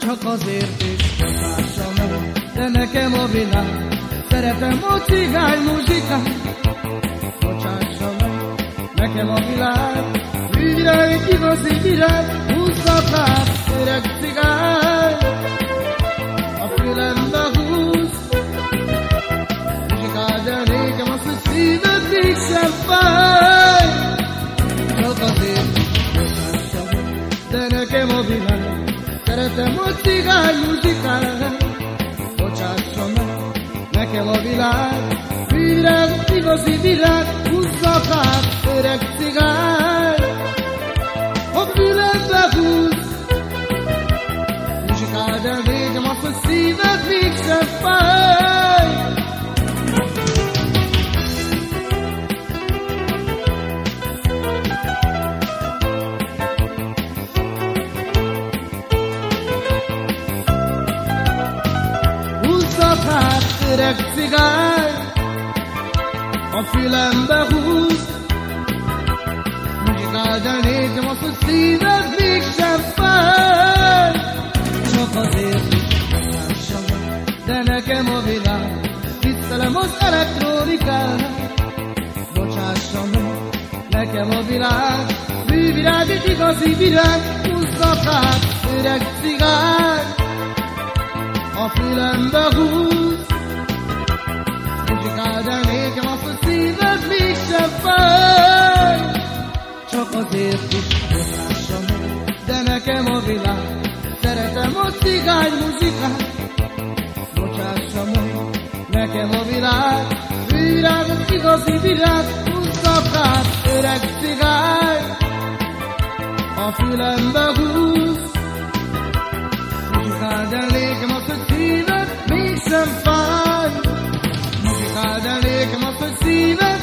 Csak azért is bocsássam de nekem a világ. Szeretem a cigány muzsikát, bocsássam nekem a világ. Virág, egy igazi virág, húzzak át, öreg cigány. A fülembe húz, muzsikáld el nékem azt, hogy szíved mégsem fáj. Csak azért bocsássam de nekem a világ. Szeretem a cigány muzsikát, bocsássa meg nekem a világ. Virág, igazi virág, húzzak át, öreg cigány. A fülembe húz, muzsikáld el végem azt, hogy szíved mégsem fáj. Hát öreg cigány, a fülembe húz. Muzsikáld el nékem azt, hogy szíved mégsem fáj. Csak azért lássam, de nekem a világ. Tisztelem az elektronikát, bocsássam meg, nekem a világ. Művirág egy igazi virág, húzzak nekem a világ. Szeretem a cigány muzsikát, bocsássam meg, nekem a világ. Virág az igazi virág, húzzak át, öreg cigány. A fülembe húz, Muzsikáld el nékem azt, hogy szíved mégsem fáj. Muzsikáld el nékem azt, hogy szíved